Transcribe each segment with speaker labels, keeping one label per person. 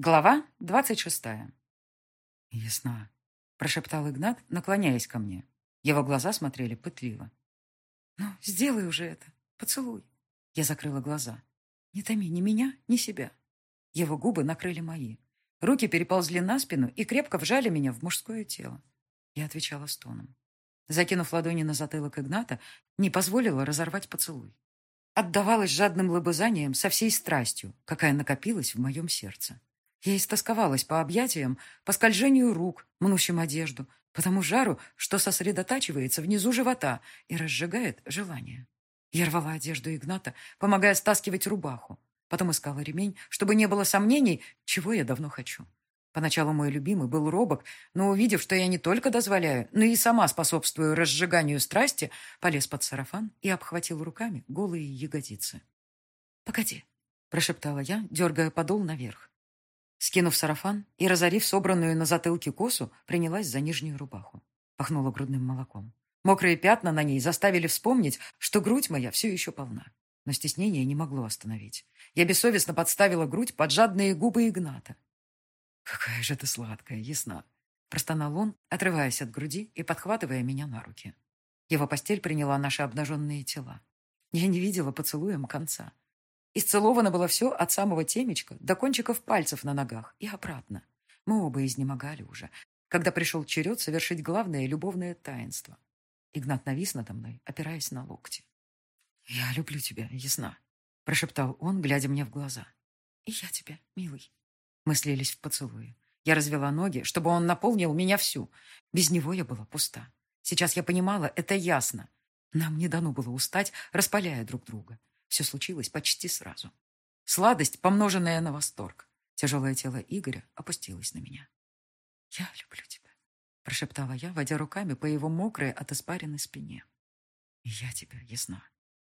Speaker 1: Глава двадцать шестая. «Ясна», — прошептал Игнат, наклоняясь ко мне. Его глаза смотрели пытливо. «Ну, сделай уже это. Поцелуй». Я закрыла глаза. «Не томи ни меня, ни себя». Его губы накрыли мои. Руки переползли на спину и крепко вжали меня в мужское тело. Я отвечала стоном. Закинув ладони на затылок Игната, не позволила разорвать поцелуй. Отдавалась жадным лобызанием со всей страстью, какая накопилась в моем сердце. Я истосковалась по объятиям, по скольжению рук, мнущим одежду, по тому жару, что сосредотачивается внизу живота и разжигает желание. Я рвала одежду Игната, помогая стаскивать рубаху. Потом искала ремень, чтобы не было сомнений, чего я давно хочу. Поначалу мой любимый был робок, но, увидев, что я не только дозволяю, но и сама способствую разжиганию страсти, полез под сарафан и обхватил руками голые ягодицы. «Погоди», — прошептала я, дергая подол наверх. Скинув сарафан и разорив собранную на затылке косу, принялась за нижнюю рубаху. Пахнула грудным молоком. Мокрые пятна на ней заставили вспомнить, что грудь моя все еще полна. Но стеснение не могло остановить. Я бессовестно подставила грудь под жадные губы Игната. «Какая же ты сладкая, ясна!» Простонал он, отрываясь от груди и подхватывая меня на руки. Его постель приняла наши обнаженные тела. Я не видела поцелуем конца. Исцеловано было все от самого темечка до кончиков пальцев на ногах и обратно. Мы оба изнемогали уже, когда пришел черед совершить главное любовное таинство. Игнат навис надо мной, опираясь на локти. «Я люблю тебя, ясна», — прошептал он, глядя мне в глаза. «И я тебя, милый». Мы слились в поцелуе. Я развела ноги, чтобы он наполнил меня всю. Без него я была пуста. Сейчас я понимала, это ясно. Нам не дано было устать, распаляя друг друга. Все случилось почти сразу. Сладость, помноженная на восторг. Тяжелое тело Игоря опустилось на меня. «Я люблю тебя», — прошептала я, водя руками по его мокрой от испаренной спине. «Я тебя, ясна».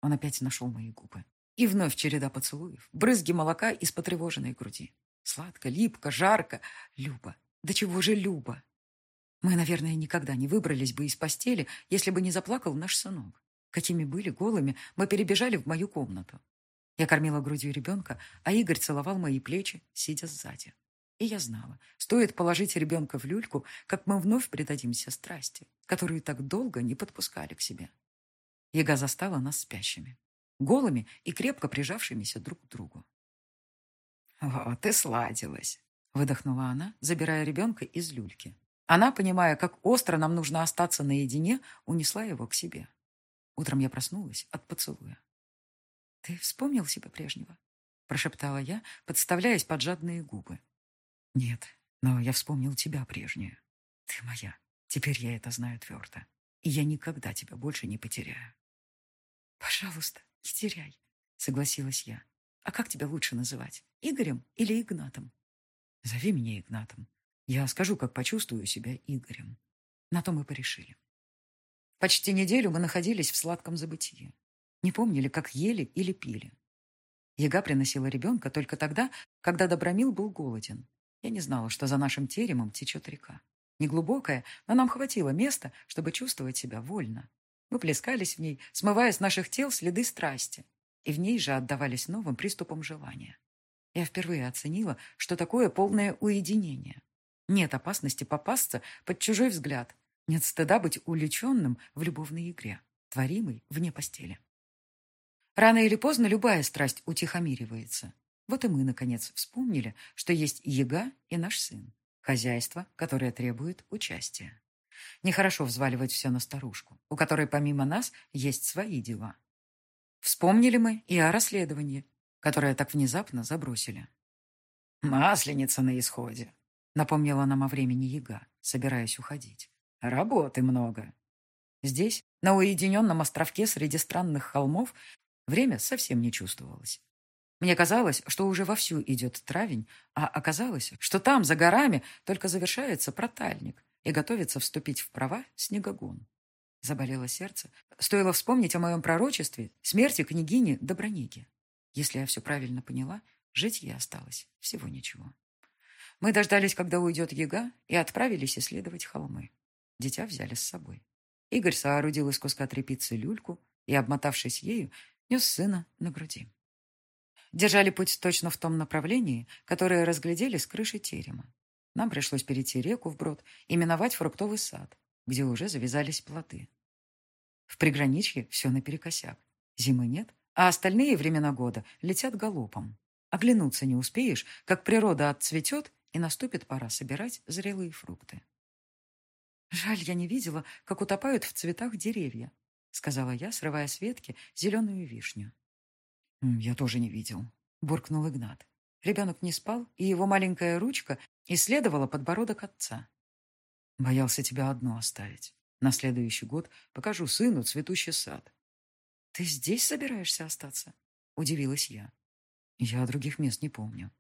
Speaker 1: Он опять нашел мои губы. И вновь череда поцелуев, брызги молока из потревоженной груди. Сладко, липко, жарко. Люба. Да чего же Люба? Мы, наверное, никогда не выбрались бы из постели, если бы не заплакал наш сынок. Какими были голыми, мы перебежали в мою комнату. Я кормила грудью ребенка, а Игорь целовал мои плечи, сидя сзади. И я знала, стоит положить ребенка в люльку, как мы вновь предадимся страсти, которую так долго не подпускали к себе. Яга застала нас спящими, голыми и крепко прижавшимися друг к другу. «Вот и сладилась», — выдохнула она, забирая ребенка из люльки. Она, понимая, как остро нам нужно остаться наедине, унесла его к себе. Утром я проснулась от поцелуя. «Ты вспомнил себя прежнего?» — прошептала я, подставляясь под жадные губы. «Нет, но я вспомнил тебя прежнюю. Ты моя. Теперь я это знаю твердо. И я никогда тебя больше не потеряю». «Пожалуйста, не теряй», — согласилась я. «А как тебя лучше называть? Игорем или Игнатом?» «Зови меня Игнатом. Я скажу, как почувствую себя Игорем». На то мы порешили. Почти неделю мы находились в сладком забытии. Не помнили, как ели или пили. Яга приносила ребенка только тогда, когда Добромил был голоден. Я не знала, что за нашим теремом течет река. Неглубокая, но нам хватило места, чтобы чувствовать себя вольно. Мы плескались в ней, смывая с наших тел следы страсти, и в ней же отдавались новым приступам желания. Я впервые оценила, что такое полное уединение. Нет опасности попасться под чужой взгляд, нет стыда быть увлеченным в любовной игре, творимой вне постели. Рано или поздно любая страсть утихомиривается. Вот и мы, наконец, вспомнили, что есть яга и наш сын. Хозяйство, которое требует участия. Нехорошо взваливать все на старушку, у которой помимо нас есть свои дела. Вспомнили мы и о расследовании, которое так внезапно забросили. «Масленица на исходе», — напомнила нам о времени яга, собираясь уходить. Работы много. Здесь, на уединенном островке среди странных холмов, время совсем не чувствовалось. Мне казалось, что уже вовсю идет травень, а оказалось, что там, за горами, только завершается протальник и готовится вступить в права снегогон. Заболело сердце. Стоило вспомнить о моем пророчестве, смерти княгини Добронеги. Если я все правильно поняла, жить ей осталось всего ничего. Мы дождались, когда уйдет яга, и отправились исследовать холмы. Дитя взяли с собой. Игорь соорудил из куска тряпицы люльку и, обмотавшись ею, нес сына на груди. держали путь точно в том направлении, которое разглядели с крыши терема. Нам пришлось перейти реку вброд и миновать фруктовый сад, где уже завязались плоты. В приграничье все наперекосяк. Зимы нет, а остальные времена года летят галопом. Оглянуться не успеешь, как природа отцветет, и наступит пора собирать зрелые фрукты. «Жаль, я не видела, как утопают в цветах деревья», сказала я, срывая с ветки зеленую вишню. «Я тоже не видел», — буркнул Игнат. Ребенок не спал, и его маленькая ручка исследовала подбородок отца. «Боялся тебя одну оставить. На следующий год покажу сыну цветущий сад». «Ты здесь собираешься остаться?» — удивилась я. «Я других мест не помню».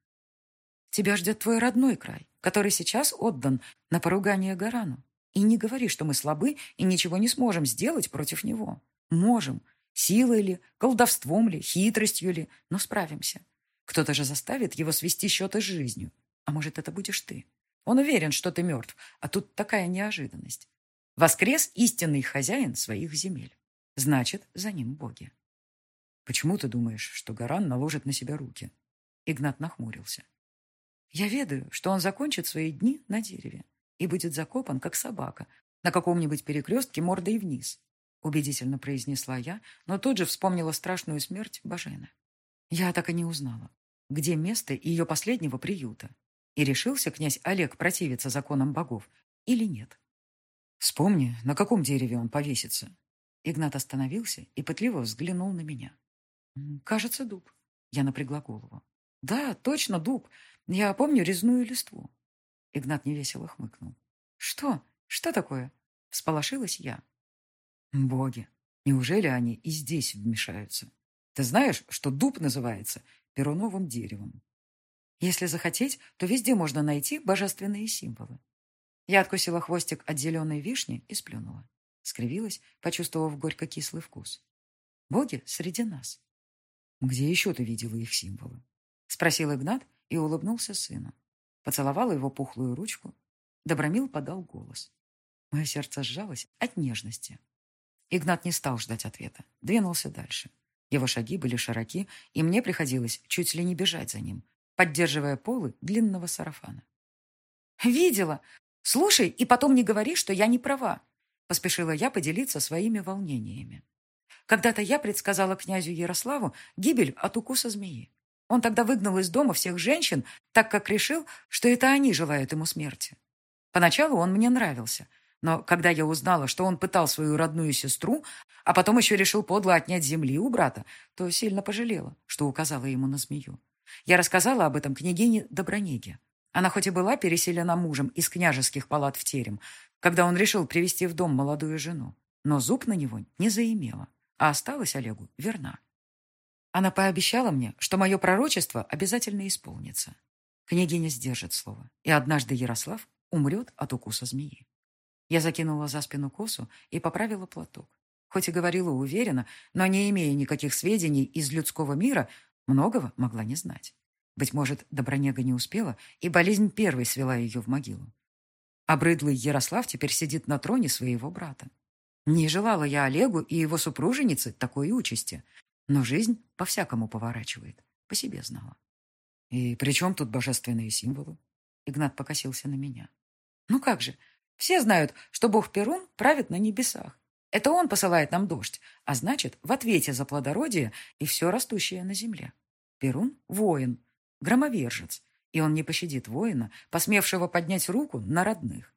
Speaker 1: «Тебя ждет твой родной край, который сейчас отдан на поругание Гарану. И не говори, что мы слабы и ничего не сможем сделать против него. Можем. Силой ли, колдовством ли, хитростью ли, но справимся. Кто-то же заставит его свести счеты с жизнью. А может, это будешь ты. Он уверен, что ты мертв, а тут такая неожиданность. Воскрес истинный хозяин своих земель. Значит, за ним боги. Почему ты думаешь, что Гаран наложит на себя руки? Игнат нахмурился. Я ведаю, что он закончит свои дни на дереве и будет закопан, как собака, на каком-нибудь перекрестке мордой вниз», убедительно произнесла я, но тут же вспомнила страшную смерть Бажена. Я так и не узнала, где место ее последнего приюта, и решился князь Олег противиться законам богов или нет. «Вспомни, на каком дереве он повесится». Игнат остановился и пытливо взглянул на меня. «Кажется, дуб». Я напрягла голову. «Да, точно дуб. Я помню резную листву. Игнат невесело хмыкнул. «Что? Что такое?» Всполошилась я. «Боги, неужели они и здесь вмешаются? Ты знаешь, что дуб называется перуновым деревом? Если захотеть, то везде можно найти божественные символы». Я откусила хвостик от зеленой вишни и сплюнула. Скривилась, почувствовав горько-кислый вкус. «Боги среди нас». «Где еще ты видела их символы?» Спросил Игнат и улыбнулся сыну. Поцеловала его пухлую ручку. Добромил подал голос. Мое сердце сжалось от нежности. Игнат не стал ждать ответа. Двинулся дальше. Его шаги были широки, и мне приходилось чуть ли не бежать за ним, поддерживая полы длинного сарафана. «Видела! Слушай, и потом не говори, что я не права!» Поспешила я поделиться своими волнениями. Когда-то я предсказала князю Ярославу гибель от укуса змеи. Он тогда выгнал из дома всех женщин, так как решил, что это они желают ему смерти. Поначалу он мне нравился, но когда я узнала, что он пытал свою родную сестру, а потом еще решил подло отнять земли у брата, то сильно пожалела, что указала ему на змею. Я рассказала об этом княгине Добронеге. Она хоть и была переселена мужем из княжеских палат в терем, когда он решил привести в дом молодую жену, но зуб на него не заимела, а осталась Олегу верна. Она пообещала мне, что мое пророчество обязательно исполнится. Княгиня сдержит слово, и однажды Ярослав умрет от укуса змеи. Я закинула за спину косу и поправила платок. Хоть и говорила уверенно, но не имея никаких сведений из людского мира, многого могла не знать. Быть может, Добронега не успела, и болезнь первой свела ее в могилу. Обрыдлый Ярослав теперь сидит на троне своего брата. Не желала я Олегу и его супруженице такой участи, но жизнь по-всякому поворачивает. По себе знала. «И при чем тут божественные символы?» Игнат покосился на меня. «Ну как же, все знают, что бог Перун правит на небесах. Это он посылает нам дождь, а значит, в ответе за плодородие и все растущее на земле. Перун — воин, громовержец, и он не пощадит воина, посмевшего поднять руку на родных.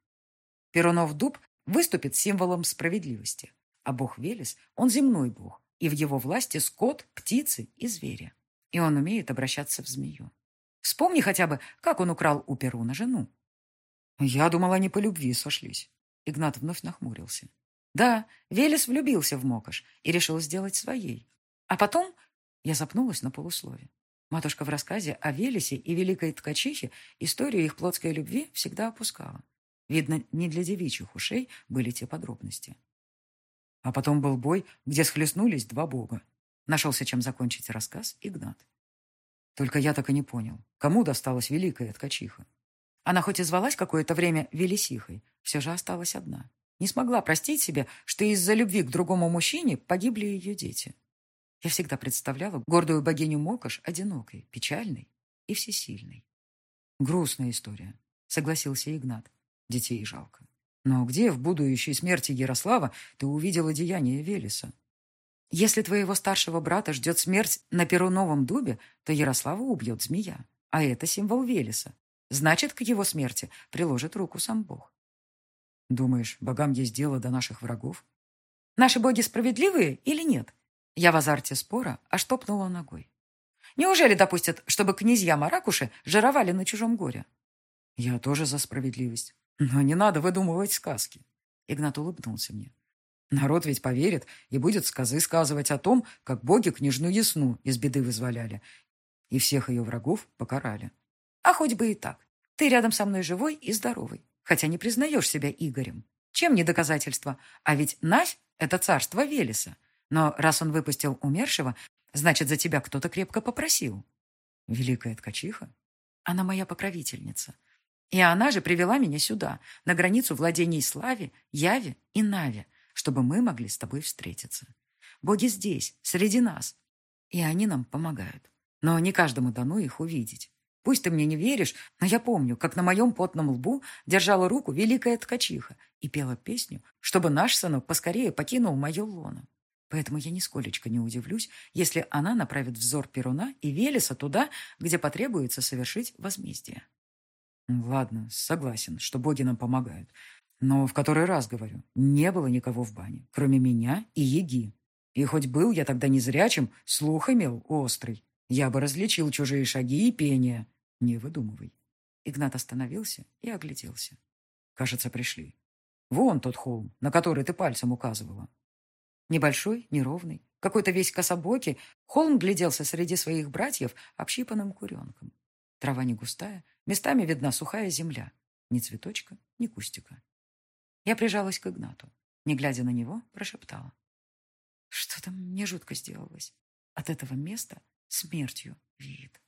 Speaker 1: Перунов дуб выступит символом справедливости, а бог Велес — он земной бог, и в его власти скот, птицы и звери. И он умеет обращаться в змею. Вспомни хотя бы, как он украл у Перуна жену. Я думала, они по любви сошлись. Игнат вновь нахмурился. Да, Велес влюбился в Мокаш и решил сделать своей. А потом я запнулась на полуслове. Матушка в рассказе о Велесе и Великой Ткачихе историю их плотской любви всегда опускала. Видно, не для девичьих ушей были те подробности. А потом был бой, где схлестнулись два бога. Нашелся, чем закончить рассказ, Игнат. Только я так и не понял, кому досталась великая ткачиха. Она хоть и звалась какое-то время Велисихой, все же осталась одна. Не смогла простить себе, что из-за любви к другому мужчине погибли ее дети. Я всегда представляла гордую богиню Мокош одинокой, печальной и всесильной. Грустная история, согласился Игнат. Детей жалко. Но где в будущей смерти Ярослава ты увидела деяние Велеса? Если твоего старшего брата ждет смерть на Перуновом дубе, то Ярослава убьет змея. А это символ Велеса. Значит, к его смерти приложит руку сам Бог. Думаешь, богам есть дело до наших врагов? Наши боги справедливые или нет? Я в азарте спора аж топнула ногой. Неужели допустят, чтобы князья Маракуши жировали на чужом горе? Я тоже за справедливость. Но не надо выдумывать сказки. Игнат улыбнулся мне. Народ ведь поверит и будет сказы сказывать о том, как боги княжну Ясну из беды вызволяли и всех ее врагов покарали. А хоть бы и так. Ты рядом со мной живой и здоровый, хотя не признаешь себя Игорем. Чем не доказательство? А ведь Навь — это царство Велеса. Но раз он выпустил умершего, значит, за тебя кто-то крепко попросил. Великая ткачиха? Она моя покровительница. И она же привела меня сюда, на границу владений Славе, Яве и Наве, чтобы мы могли с тобой встретиться. Боги здесь, среди нас, и они нам помогают. Но не каждому дано их увидеть. Пусть ты мне не веришь, но я помню, как на моем потном лбу держала руку великая ткачиха и пела песню, чтобы наш сынок поскорее покинул мое лоно. Поэтому я нисколечко не удивлюсь, если она направит взор Перуна и Велеса туда, где потребуется совершить возмездие. Ладно, согласен, что боги нам помогают. Но в который раз говорю, не было никого в бане, кроме меня и Еги. И хоть был я тогда незрячим, слух имел острый. Я бы различил чужие шаги и пение. Не выдумывай. Игнат остановился и огляделся. Кажется, пришли. Вон тот холм, на который ты пальцем указывала. Небольшой, неровный, какой-то весь кособокий, холм гляделся среди своих братьев общипанным куренком. Трава не густая, местами видна сухая земля. Ни цветочка, ни кустика. Я прижалась к Игнату. Не глядя на него, прошептала. Что-то мне жутко сделалось. От этого места смертью веет.